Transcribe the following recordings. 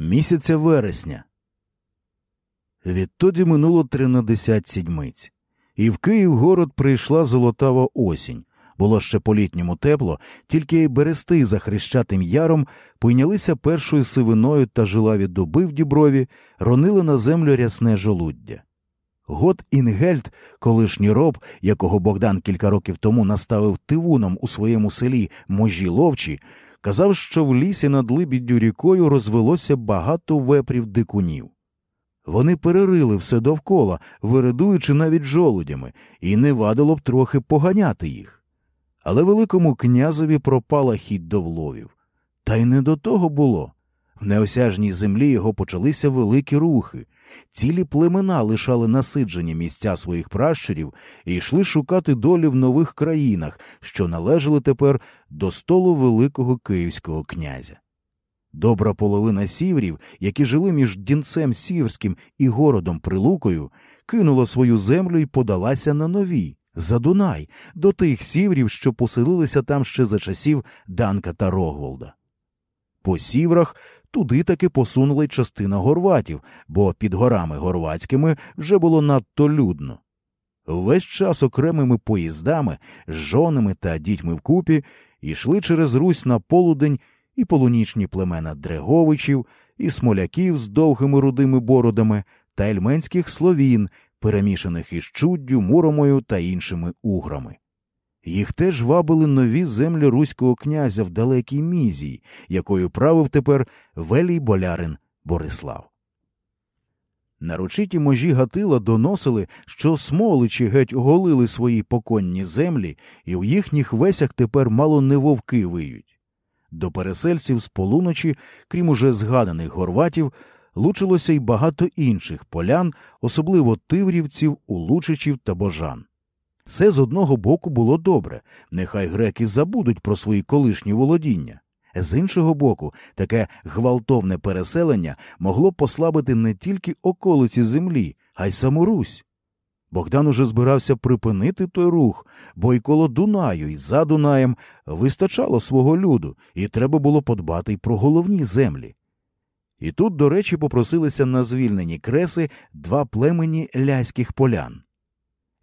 місяця вересня. Відтоді минуло тринадесять сідьмиць, і в Київ город прийшла золотава осінь. Було ще по літньому тепло, тільки берести за хрещатим яром пойнялися першою сивиною та жилаві дуби в діброві, ронили на землю рясне жолуддя. Гот Інгельд, колишній роб, якого Богдан кілька років тому наставив тивуном у своєму селі можі ловчі, казав, що в лісі над Либіддю рікою розвелося багато вепрів дикунів. Вони перерили все довкола, виридуючи навіть жолудями, і не вадило б трохи поганяти їх. Але Великому князеві пропала хід до вловів. Та й не до того було. В неосяжній землі його почалися великі рухи. Цілі племена лишали насиджені місця своїх пращурів і йшли шукати долі в нових країнах, що належали тепер до столу Великого Київського князя. Добра половина сіврів, які жили між Дінцем Сіверським і городом Прилукою, кинула свою землю і подалася на нові, за Дунай, до тих сіврів, що поселилися там ще за часів Данка та Рогволда. По сіврах туди таки посунула й частина горватів, бо під горами горватськими вже було надто людно. Весь час окремими поїздами, з жонами та дітьми вкупі йшли через Русь на полудень і полунічні племена Дреговичів, і смоляків з довгими рудими бородами та ельменських словін, перемішаних із чуддю, муромою та іншими уграми. Їх теж вабили нові землі руського князя в далекій мізії, якою правив тепер велій болярин Борислав. Нарочиті можі Гатила доносили, що смоличі геть оголили свої поконні землі, і у їхніх весях тепер мало не вовки виють. До пересельців з полуночі, крім уже згаданих горватів, лучилося й багато інших полян, особливо тиврівців, улучичів та божан. Це з одного боку було добре, нехай греки забудуть про свої колишні володіння. З іншого боку, таке гвалтовне переселення могло послабити не тільки околиці землі, а й саму Русь. Богдан уже збирався припинити той рух, бо й коло Дунаю, і за Дунаєм вистачало свого люду, і треба було подбати й про головні землі. І тут, до речі, попросилися на звільнені креси два племені ляських полян.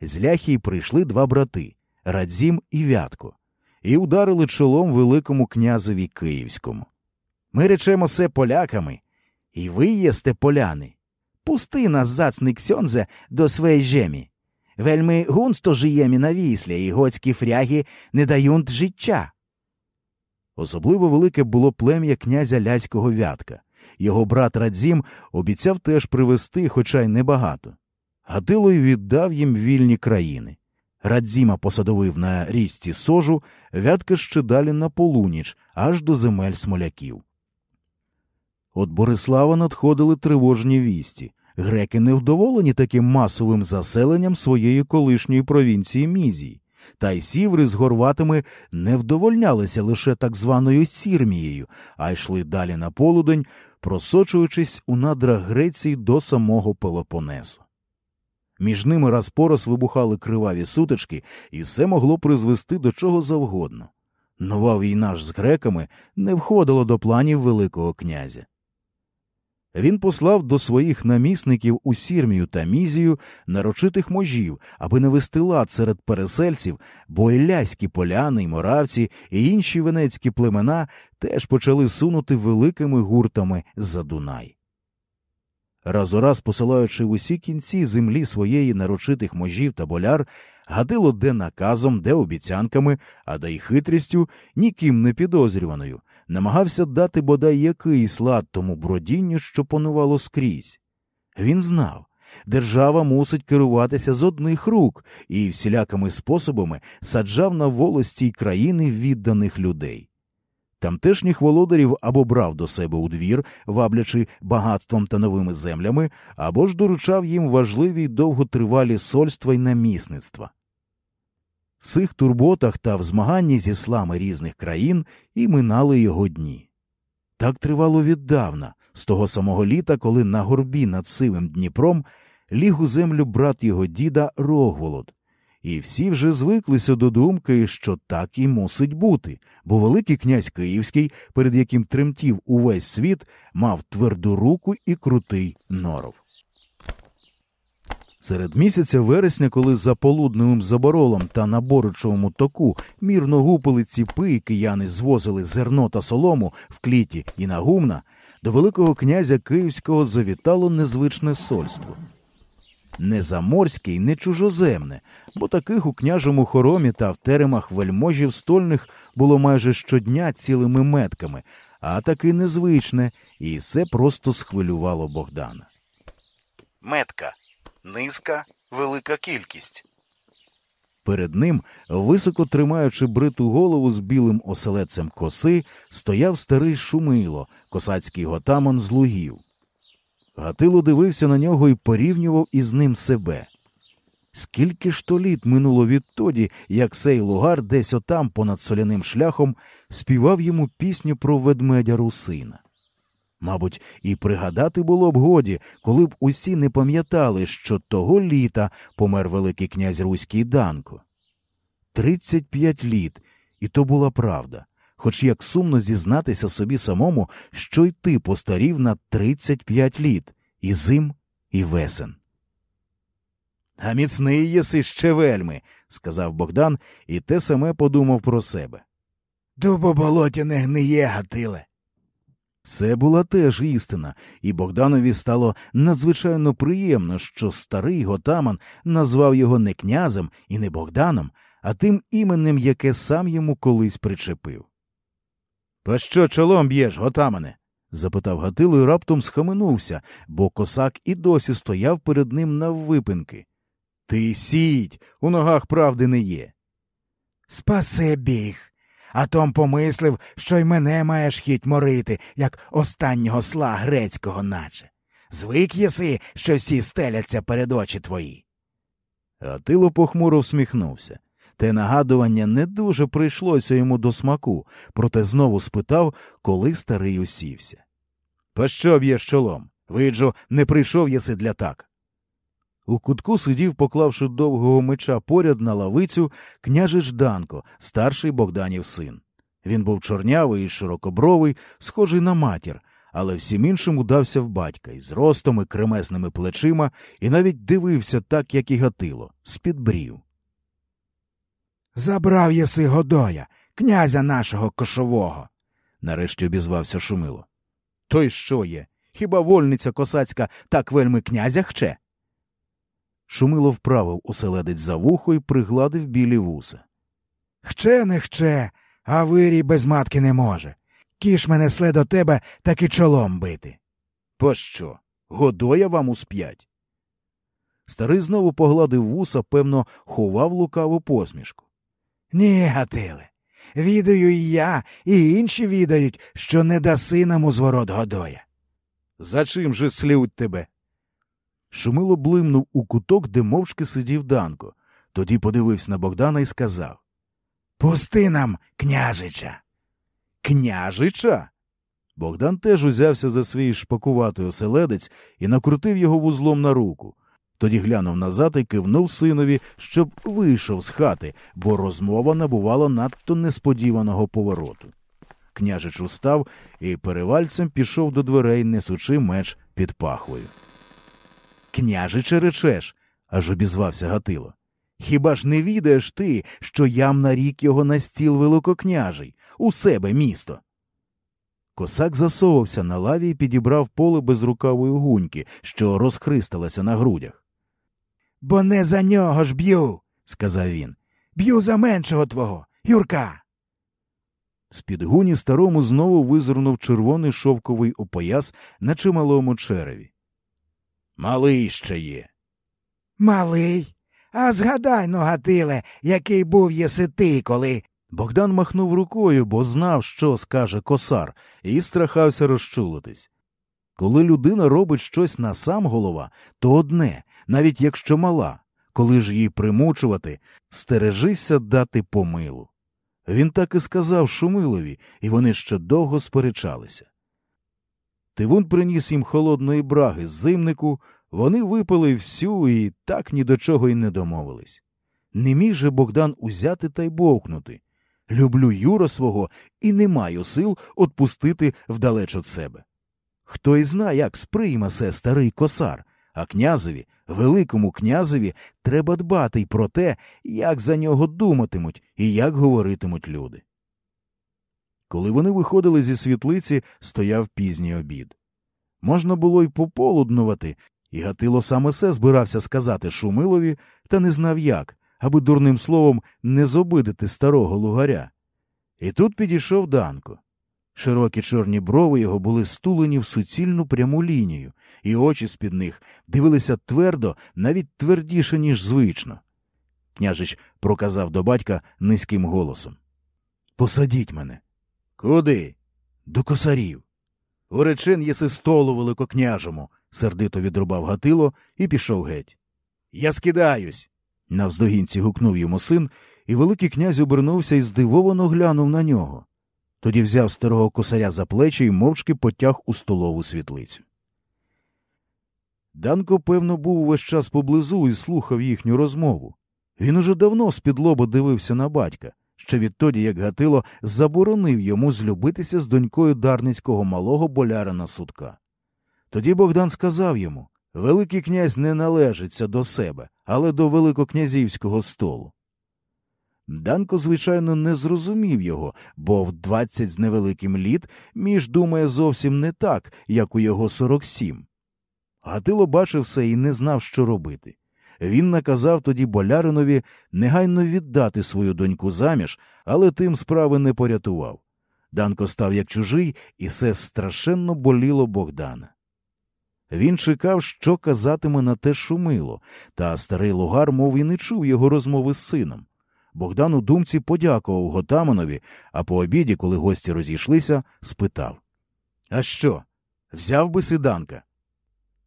З ляхії прийшли два брати Радзім і Вятко, і ударили чолом Великому князеві Київському. Ми речемо се поляками, і ви єсте поляни. Пусти нас, зацний ксьонзе, до своєї жемі. Вельми гунсто жиємі на віслі, і готські фряги не дають життя. Особливо велике було плем'я князя Ляського Вятка. Його брат Радзім обіцяв теж привезти, хоча й небагато. Гатило й віддав їм вільні країни. Радзіма посадовив на річці сожу, вятка ще далі на полуніч, аж до земель смоляків. От Борислава надходили тривожні вісті. Греки невдоволені таким масовим заселенням своєї колишньої провінції Мізії, та й сіври з горватами не вдовольнялися лише так званою Сірмією, а йшли далі на полудень, просочуючись у надрах Греції до самого Пелопонесу. Між ними раз по раз вибухали криваві сутички, і все могло призвести до чого завгодно. Нова війна ж з греками не входила до планів Великого князя. Він послав до своїх намісників у Сірмію та Мізію нарочитих можів, аби не вести лад серед пересельців, бо іляські поляни й моравці і інші венецькі племена теж почали сунути великими гуртами за Дунай. Раз у раз посилаючи в усі кінці землі своєї нарочитих можів та боляр, гадило де наказом, де обіцянками, а де й хитрістю, ніким не підозрюваною, намагався дати бодай якийсь лад тому бродінню, що панувало скрізь. Він знав, держава мусить керуватися з одних рук і всілякими способами саджав на волості й країни відданих людей. Тамтешніх володарів або брав до себе у двір, ваблячи багатством та новими землями, або ж доручав їм важливі й довготривалі сольства й намісництва. В цих турботах та в змаганні зі слами різних країн і минали його дні. Так тривало віддавна, з того самого літа, коли на горбі над сивим Дніпром ліг у землю брат його діда Рогволод, І всі вже звиклися до думки, що так і мусить бути, бо Великий князь Київський, перед яким тремтів увесь світ, мав тверду руку і крутий норов. Серед місяця вересня, коли за полудневим заборолом та на Боричовому току мірно гупили ціпи, і кияни звозили зерно та солому в кліті і на гумна, до Великого князя Київського завітало незвичне сольство. Не заморське й не чужоземне, бо таких у княжому хоромі та в теремах вельможів стольних було майже щодня цілими метками, а таки незвичне, і це просто схвилювало Богдана. Метка низка, велика кількість. Перед ним, високо тримаючи бриту голову з білим оселедцем коси, стояв старий шумило, косацький готамон з лугів. Гатило дивився на нього і порівнював із ним себе. Скільки ж то літ минуло відтоді, як сей лугар десь отам понад соляним шляхом співав йому пісню про ведмедя русина. Мабуть, і пригадати було б годі, коли б усі не пам'ятали, що того літа помер Великий князь Руський Данко. Тридцять п'ять літ, і то була правда, хоч як сумно зізнатися собі самому, що й ти постарів на тридцять п'ять літ і зим, і весен. А міцний єси ще вельми, сказав Богдан, і те саме подумав про себе. Дубо болоті не гниє, Гатиле. Це була теж істина, і Богданові стало надзвичайно приємно, що старий готаман назвав його не князем і не Богданом, а тим іменем, яке сам йому колись причепив. По що чолом б'єш, готамане? запитав Гатило і раптом схаменувся, бо косак і досі стояв перед ним наввипинки. Ти сідь, у ногах правди не є. Спаси біг. А том помислив, що й мене маєш хіть морити, як останнього сла грецького, наче. Звик єси, що всі стеляться перед очі твої. Гатило похмуро всміхнувся. Те нагадування не дуже прийшлося йому до смаку, проте знову спитав, коли старий усівся. Пощо б'єш чолом? Виджу, не прийшов єси для так. У кутку сидів, поклавши довгого меча поряд на лавицю, княжич Жданко, старший Богданів син. Він був чорнявий і широкобровий, схожий на матір, але всім іншим удався в батька із ростом і кремесними плечима, і навіть дивився так, як і гатило, з-під брів. Забрав єси Годоя, князя нашого кошового. нарешті обізвався Шумило. То й що є? Хіба вольниця косацька так вельми князя хче? Шумило вправив оселедець за вухо і пригладив білі вуса. Хче, не хче, а вирій без матки не може. Кіш мене сле до тебе, так і чолом бити. Пощо? Годоя вам усп'ять. Старий знову погладив вуса, певно, ховав лукаву посмішку. Ні, Гатиле, відаю і я, і інші відають, що не даси нам у зворот Годоя. За чим же слють тебе? Шумило блимнув у куток, де мовчки сидів Данко. Тоді подивився на Богдана і сказав Пусти нам, княжича. Княжича? Богдан теж узявся за свій шпакуватий оселедець і накрутив його вузлом на руку. Тоді глянув назад і кивнув синові, щоб вийшов з хати, бо розмова набувала надто несподіваного повороту. Княжич устав і перевальцем пішов до дверей, несучи меч під пахвою. Княжиче речеш, аж обізвався Гатило. Хіба ж не відаєш ти, що ям нарік його на стіл великокняжий, у себе місто? Косак засовався на лаві і підібрав поле безрукавої гуньки, що розхристалася на грудях. Бо не за нього ж б'ю, сказав він. Б'ю за меншого твого, Юрка. З під гуні старому знову визирнув червоний шовковий опояс на чималому череві. Малий ще є. Малий. А згадай, ну, Гатиле, який був єси ти, коли. Богдан махнув рукою, бо знав, що скаже косар, і страхався розчулитись. Коли людина робить щось на сам голова, то одне, навіть якщо мала, коли ж її примучувати, стережися дати помилу. Він так і сказав Шумилові, і вони ще довго сперечалися. Тивун приніс їм холодної браги з зимнику, вони випили всю і так ні до чого й не домовились. Не міг же Богдан узяти та й бовкнути. Люблю Юра свого і не маю сил отпустити вдалеч від себе. Хто й зна, як сприйме се старий косар, а князеві, великому князеві, треба дбати й про те, як за нього думатимуть і як говоритимуть люди. Коли вони виходили зі світлиці, стояв пізній обід. Можна було й пополуднувати, і Гатило саме се збирався сказати Шумилові, та не знав як, аби дурним словом не зобидити старого лугаря. І тут підійшов Данко. Широкі чорні брови його були стулені в суцільну пряму лінію, і очі з-під них дивилися твердо, навіть твердіше, ніж звично. Княжич проказав до батька низьким голосом Посадіть мене. Куди? До косарів. Уречин єси столу великокняжому, сердито відрубав Гатило і пішов геть. Я скидаюсь. Навздогінці гукнув йому син, і Великий князь обернувся і здивовано глянув на нього. Тоді взяв старого косаря за плечі і мовчки потяг у столову світлицю. Данко, певно, був увесь час поблизу і слухав їхню розмову. Він уже давно з-під лоба дивився на батька, ще відтоді, як Гатило заборонив йому злюбитися з донькою дарницького малого болярина сутка. Тоді Богдан сказав йому Великий князь не належиться до себе, але до великокнязівського столу. Данко, звичайно, не зрозумів його, бо в двадцять з невеликим літ між думає зовсім не так, як у його сорок сім. Гатило бачив все і не знав, що робити. Він наказав тоді боляринові негайно віддати свою доньку заміж, але тим справи не порятував. Данко став як чужий, і все страшенно боліло Богдана. Він чекав, що казатиме на те шумило, та старий лугар, мов і не чув його розмови з сином. Богдан у думці подякував Готаманові, а по обіді, коли гості розійшлися, спитав А що? Взяв би сиданка?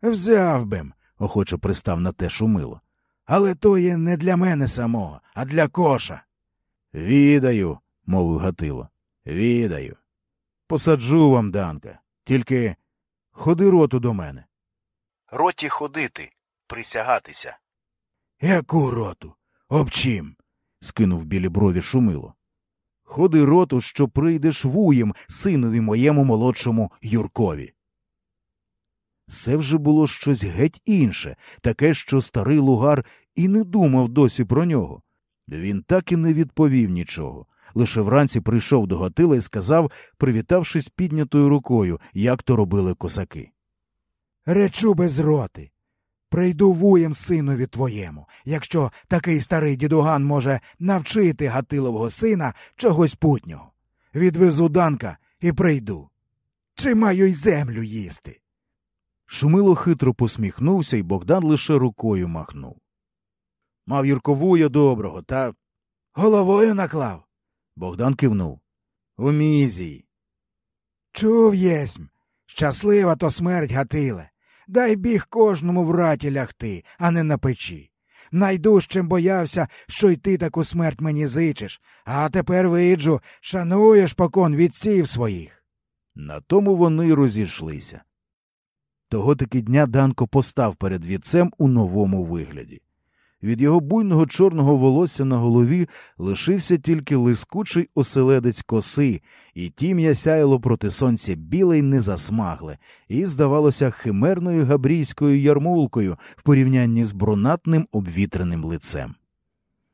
Взяв бим, охоче пристав на те шумило. Але то є не для мене самого, а для коша. Відаю, мовив Гатило. Відаю. Посаджу вам, Данка. Тільки ходи роту до мене. Роті ходити, присягатися. Яку роту? Об чим? Скинув білі брові шумило. Ходи роту, що прийдеш вуєм синові моєму молодшому Юркові. Це вже було щось геть інше, таке, що старий лугар і не думав досі про нього. Він так і не відповів нічого. Лише вранці прийшов до Гатила і сказав, привітавшись піднятою рукою, як то робили косаки. Речу без роти. Прийду вуєм синові твоєму, якщо такий старий дідуган може навчити Гатилового сина чогось путнього. Відвезу данка і прийду. Чи маю й землю їсти? Шумило хитро посміхнувся, і Богдан лише рукою махнув. Мав Юрковуя доброго, та. Головою наклав. Богдан кивнув. У мізії. Чув єсмь. Щаслива то смерть Гатиле. Дай біг кожному в раті лягти, а не на печі. Найдужчим боявся, що й ти таку смерть мені зичиш, а тепер виджу, шануєш покон відців своїх. На тому вони розійшлися. Того таки дня Данко постав перед вітцем у новому вигляді. Від його буйного чорного волосся на голові лишився тільки лискучий оселедець коси, і тім'я сяяло проти сонця біле й незасмагле, і, здавалося, химерною габрійською ярмулкою в порівнянні з брунатним обвітреним лицем.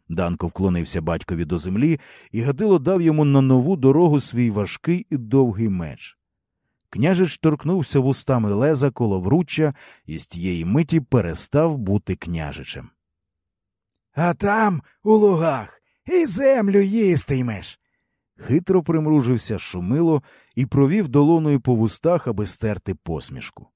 Данко вклонився батькові до землі, і Гатило дав йому на нову дорогу свій важкий і довгий меч. Княжич торкнувся вустами леза коло вруччя і з тієї миті перестав бути княжичем. А там, у лугах, і землю їстимеш. Хитро примружився шумило і провів долоною по вустах, аби стерти посмішку.